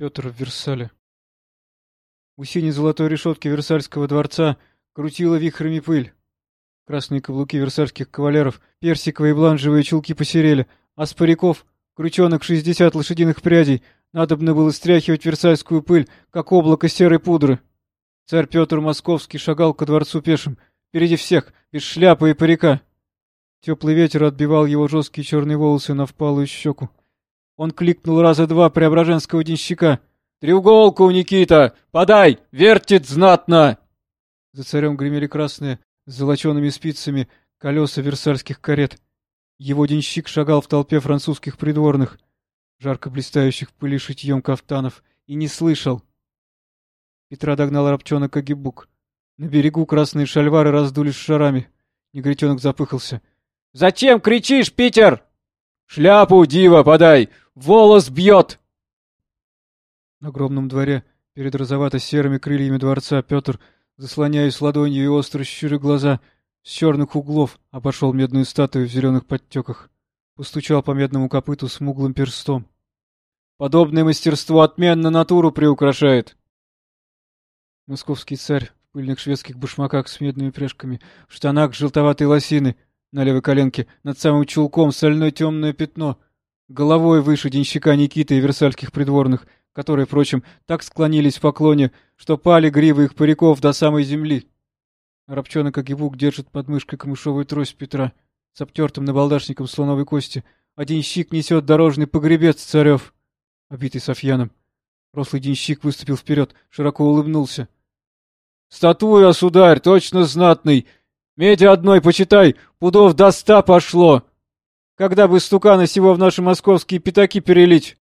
Петр в Версале. У синей золотой решетки Версальского дворца крутила вихрами пыль. Красные каблуки версальских кавалеров, персиковые и бланжевые чулки посерели, а с париков, крученок шестьдесят лошадиных прядей, надобно было стряхивать версальскую пыль, как облако серой пудры. Царь Петр Московский шагал ко дворцу пешим, впереди всех, без шляпы и парика. Теплый ветер отбивал его жесткие черные волосы на впалую щеку. Он кликнул раза два преображенского денщика. «Треуголку, Никита! Подай! Вертит знатно!» За царем гремели красные, с золочеными спицами, колеса версальских карет. Его денщик шагал в толпе французских придворных, жарко блистающих пыли шитьем кафтанов, и не слышал. Петра догнал рабчонок Агибук. На берегу красные шальвары раздулись шарами. Негритенок запыхался. «Зачем кричишь, Питер?» «Шляпу, дива, подай! Волос бьет!» На огромном дворе, перед розовато-серыми крыльями дворца, Петр, заслоняясь ладонью и остро щуря глаза, с черных углов обошел медную статую в зеленых подтеках. Постучал по медному копыту смуглым перстом. «Подобное мастерство отменно натуру приукрашает!» Московский царь в пыльных шведских башмаках с медными пряжками, в штанах желтоватой лосины, на левой коленке над самым чулком сольное темное пятно — головой выше денщика Никиты и версальских придворных, которые, впрочем, так склонились в поклоне, что пали гривы их париков до самой земли. Рабчонок Агибук держит под мышкой камышовую трость Петра с обтертым набалдашником слоновой кости, а денщик несет дорожный погребец царев, обитый софьяном. Рослый денщик выступил вперед, широко улыбнулся. — Статуя, сударь, точно знатный! Меди одной, почитай, пудов до ста пошло! Когда бы стукана сего в наши московские пятаки перелить?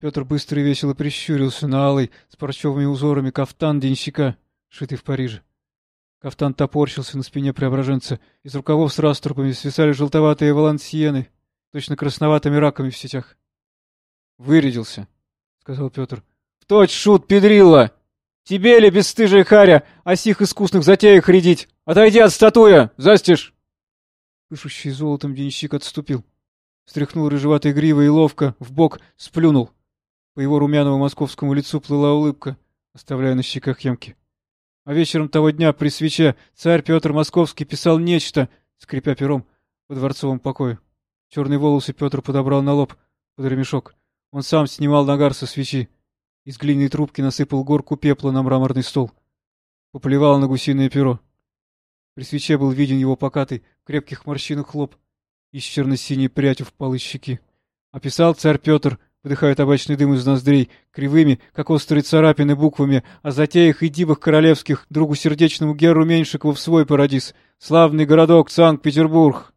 Петр быстро и весело прищурился на алый с парчевыми узорами кафтан денщика, шитый в Париже. Кафтан топорщился на спине преображенца, из рукавов с раструбами свисали желтоватые валансиены, точно красноватыми раками в сетях. — Вырядился, — сказал Петр. — В точь, шут, педрила! Тебе ли, бесстыжая харя, о сих искусных затеях рядить? Отойди от статуя, застишь! Пышущий золотом денщик отступил. Стряхнул рыжеватой гривой и ловко, в бок сплюнул. По его румяному московскому лицу плыла улыбка, оставляя на щеках ямки. А вечером того дня при свече царь Петр Московский писал нечто, скрипя пером, по дворцовом покое. Черные волосы Петр подобрал на лоб, под ремешок. Он сам снимал нагар со свечи. Из глиняной трубки насыпал горку пепла на мраморный стол. Поплевал на гусиное перо. При свече был виден его покатый, крепких морщинах лоб и с черно-синей прядью впалой щеки. Описал царь Петр, выдыхая табачный дым из ноздрей, кривыми, как острые царапины, буквами, о затеях и дивах королевских, другу сердечному Геру Меньшикову в свой парадис, славный городок Санкт-Петербург.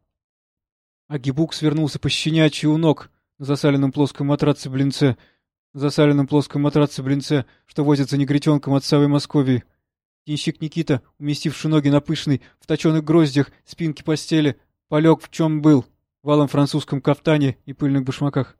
А Гибук свернулся по щенячьи у ног на засаленном плоском матраце-блинце, на засаленном плоском матраце-блинце, что возится негритенком от самой Московии. Денщик Никита, уместивший ноги на пышной, в точенных гроздях, спинке постели, полег в чем был, валом французском кафтане и пыльных башмаках.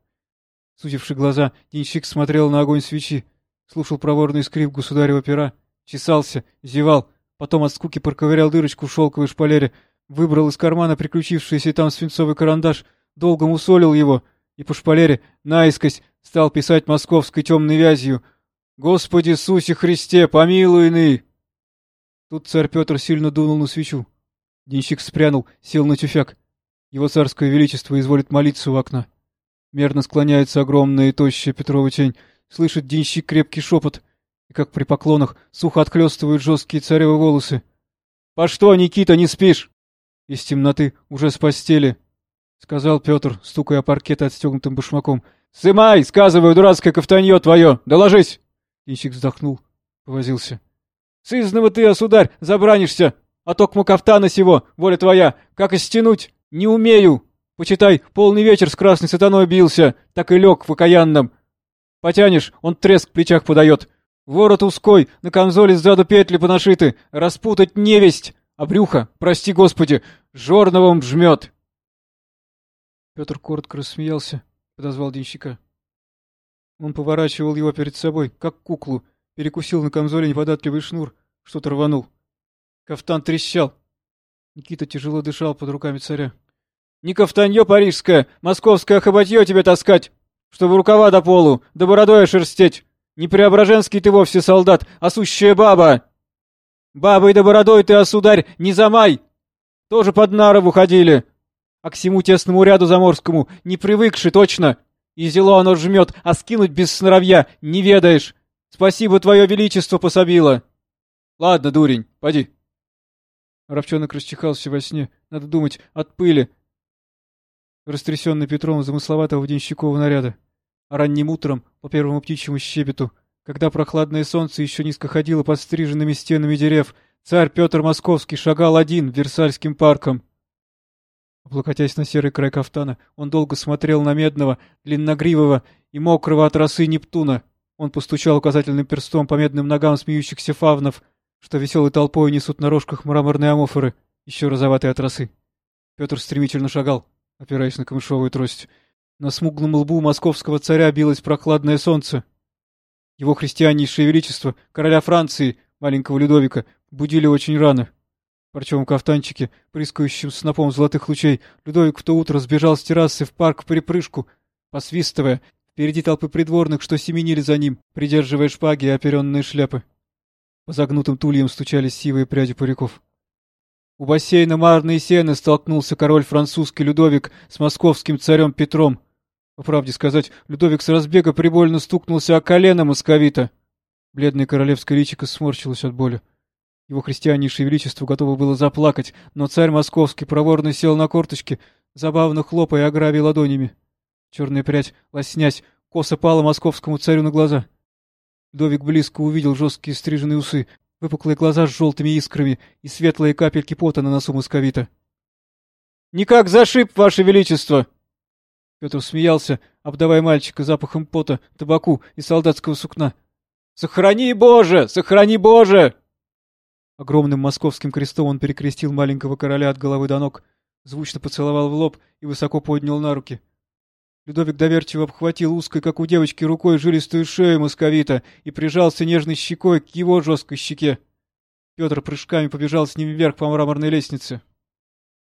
Сузивши глаза, денщик смотрел на огонь свечи, слушал проворный скрип государева пера, чесался, зевал, потом от скуки проковырял дырочку в шелковой шпалере, выбрал из кармана приключившийся там свинцовый карандаш, долго усолил его и по шпалере наискось стал писать московской темной вязью «Господи Иисусе Христе, помилуй ны!» Тут царь Петр сильно дунул на свечу. Денщик спрянул, сел на тюфяк. Его царское величество изволит молиться у окна. Мерно склоняется огромная и тощая Петрова тень. Слышит денщик крепкий шепот. И как при поклонах сухо отхлестывают жесткие царевы волосы. — По что, Никита, не спишь? Из темноты, уже с постели, — сказал Петр, стукая паркет отстегнутым башмаком. — Сымай, сказываю, дурацкое кафтанье твое, доложись! Денщик вздохнул, повозился. — Сызного ты, осударь, забранишься, а токмо кафтана сего, воля твоя, как и стянуть, не умею. Почитай, полный вечер с красной сатаной бился, так и лег в окаянном. Потянешь, он треск в плечах подает. Ворот узкой, на камзоле сзаду петли понашиты, распутать невесть, а брюхо, прости господи, жорновым жмет. Петр коротко рассмеялся, подозвал денщика. Он поворачивал его перед собой, как куклу, Перекусил на камзоле неподатливый шнур, что-то рванул. Кафтан трещал. Никита тяжело дышал под руками царя. — Не кафтанье парижское, московское хоботье тебе таскать! чтобы рукава до полу, да бородой шерстеть. Не преображенский ты вовсе солдат, а сущая баба. Бабой да бородой ты, осударь, не замай. Тоже под Нарову ходили. А к всему тесному ряду заморскому не привыкши точно. И зело оно жмет, а скинуть без сноровья не ведаешь. Спасибо, твое величество пособило. Ладно, дурень, поди. Рабчонок расчихался во сне. Надо думать, от пыли. Растрясенный Петром замысловатого денщикового наряда. А ранним утром, по первому птичьему щебету, когда прохладное солнце еще низко ходило под стриженными стенами дерев, царь Петр Московский шагал один Версальским парком. Облокотясь на серый край кафтана, он долго смотрел на медного, длинногривого и мокрого от росы Нептуна. Он постучал указательным перстом по медным ногам смеющихся фавнов, что веселой толпой несут на рожках мраморные амофоры, еще розоватые от росы. Петр стремительно шагал, опираясь на камышовую трость. На смуглом лбу московского царя билось прохладное солнце. Его христианнейшее величество, короля Франции, маленького Людовика, будили очень рано. В парчевом кафтанчике, прыскающим снопом золотых лучей, Людовик в то утро сбежал с террасы в парк в припрыжку, посвистывая, впереди толпы придворных, что семенили за ним, придерживая шпаги и оперенные шляпы. По загнутым тульям стучались сивые пряди париков. У бассейна Марной Сены столкнулся король французский Людовик с московским царем Петром. По правде сказать, Людовик с разбега прибольно стукнулся о колено московита. Бледное королевское личико сморщилось от боли. Его христианнейшее величество готово было заплакать, но царь московский проворно сел на корточки, забавно хлопая ограви ладонями. Черная прядь, лоснясь, косо пала московскому царю на глаза. Довик близко увидел жесткие стриженные усы, выпуклые глаза с желтыми искрами и светлые капельки пота на носу московита. — Никак зашиб, ваше величество! Петр смеялся, обдавая мальчика запахом пота, табаку и солдатского сукна. — Сохрани, Боже! Сохрани, Боже! Огромным московским крестом он перекрестил маленького короля от головы до ног, звучно поцеловал в лоб и высоко поднял на руки. Людовик доверчиво обхватил узкой, как у девочки, рукой жилистую шею московита и прижался нежной щекой к его жесткой щеке. Петр прыжками побежал с ним вверх по мраморной лестнице.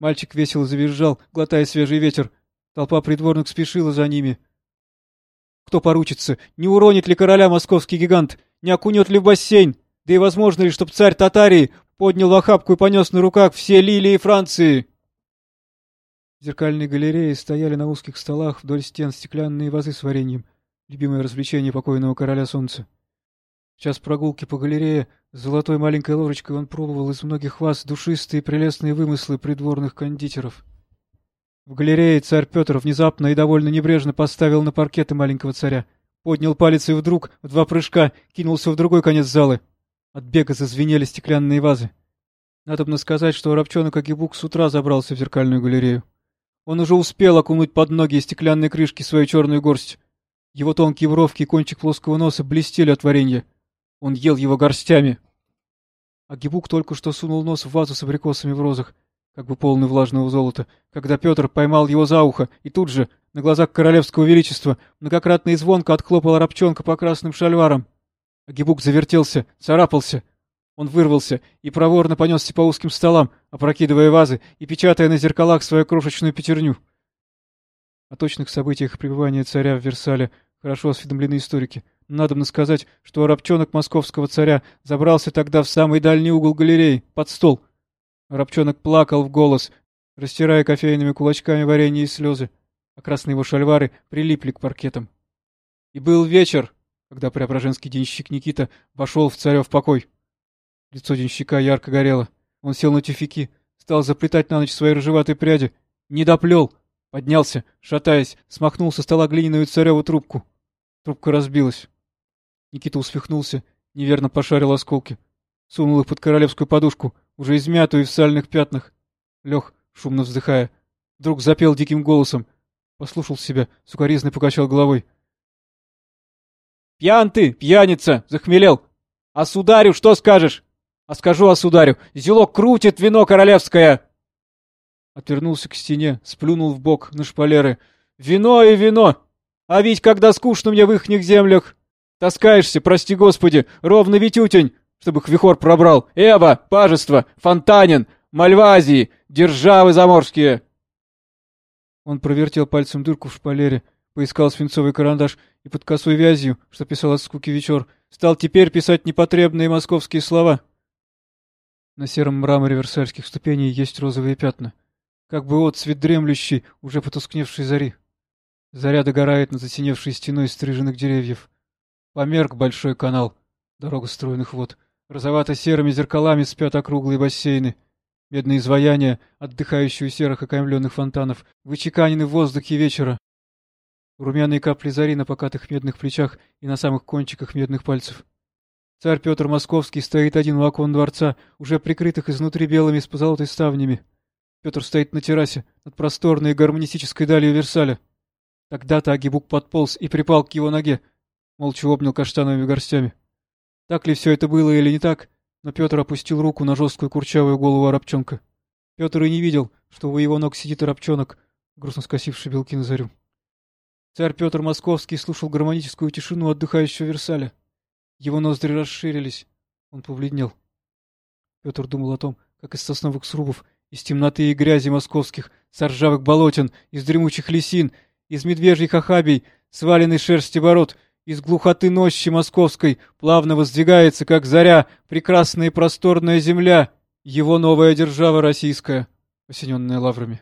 Мальчик весело завизжал, глотая свежий ветер. Толпа придворных спешила за ними. Кто поручится, не уронит ли короля московский гигант, не окунет ли в бассейн? Да и возможно ли, чтоб царь Татарии поднял в охапку и понес на руках все лилии Франции? Зеркальные галереи стояли на узких столах вдоль стен стеклянные вазы с вареньем, любимое развлечение покойного короля солнца. В час прогулки по галерее с золотой маленькой ложечкой он пробовал из многих ваз душистые прелестные вымыслы придворных кондитеров. В галерее царь Петр внезапно и довольно небрежно поставил на паркеты маленького царя, поднял палец и вдруг, в два прыжка, кинулся в другой конец залы — от бега зазвенели стеклянные вазы. Надобно сказать, что Рабчонок Агибук с утра забрался в зеркальную галерею. Он уже успел окунуть под ноги стеклянные крышки свою черную горсть. Его тонкие бровки и кончик плоского носа блестели от варенья. Он ел его горстями. Агибук только что сунул нос в вазу с абрикосами в розах, как бы полный влажного золота, когда Петр поймал его за ухо, и тут же, на глазах королевского величества, многократно и звонко отхлопал рабчонка по красным шальварам. Агибук завертелся, царапался. Он вырвался и проворно понесся по узким столам, опрокидывая вазы и печатая на зеркалах свою крошечную пятерню. О точных событиях пребывания царя в Версале хорошо осведомлены историки. Надобно сказать, что арабчонок московского царя забрался тогда в самый дальний угол галереи, под стол. Арабчонок плакал в голос, растирая кофейными кулачками варенье и слезы, а красные его шальвары прилипли к паркетам. И был вечер, когда преображенский денщик Никита вошел в царев покой. Лицо денщика ярко горело. Он сел на тюфяки, стал заплетать на ночь свои рыжеватые пряди. Не доплел. Поднялся, шатаясь, смахнул со стола глиняную цареву трубку. Трубка разбилась. Никита усмехнулся, неверно пошарил осколки. Сунул их под королевскую подушку, уже измятую и в сальных пятнах. Лег, шумно вздыхая. Вдруг запел диким голосом. Послушал себя, сукоризно покачал головой. Пьян ты, пьяница, захмелел. А сударю что скажешь? А скажу а сударю, зело крутит вино королевское. Отвернулся к стене, сплюнул в бок на шпалеры. Вино и вино! А ведь когда скучно мне в ихних землях, таскаешься, прости господи, ровно витютень, чтобы хвихор пробрал. Эва, пажество, Фонтанин, Мальвазии, державы заморские. Он провертел пальцем дырку в шпалере, поискал свинцовый карандаш и под косой вязью, что писал от скуки вечер, стал теперь писать непотребные московские слова. На сером мраморе версальских ступеней есть розовые пятна, как бы отцвет дремлющий, уже потускневшей зари. Заря догорает над затеневшей стеной стриженных деревьев. Померк большой канал, дорога стройных вод. Розовато-серыми зеркалами спят округлые бассейны. Медные изваяния, отдыхающие у серых окаймленных фонтанов, вычеканены в воздухе вечера. Румяные капли зари на покатых медных плечах и на самых кончиках медных пальцев. Царь Петр Московский стоит один у окон дворца, уже прикрытых изнутри белыми с позолотой ставнями. Петр стоит на террасе, над просторной гармонистической далью Версаля. Тогда-то Агибук подполз и припал к его ноге, молча обнял каштановыми горстями. Так ли все это было или не так, но Петр опустил руку на жесткую курчавую голову арабчонка. Петр и не видел, что у его ног сидит арабчонок, грустно скосивший белки на зарю. Царь Петр Московский слушал гармоническую тишину отдыхающего Версаля. Его ноздри расширились. Он побледнел. Петр думал о том, как из сосновых срубов, из темноты и грязи московских, с ржавых болотин, из дремучих лесин, из медвежьих охабий, сваленной шерсти бород — из глухоты нощи московской плавно воздвигается, как заря, прекрасная и просторная земля, его новая держава российская, осененная лаврами.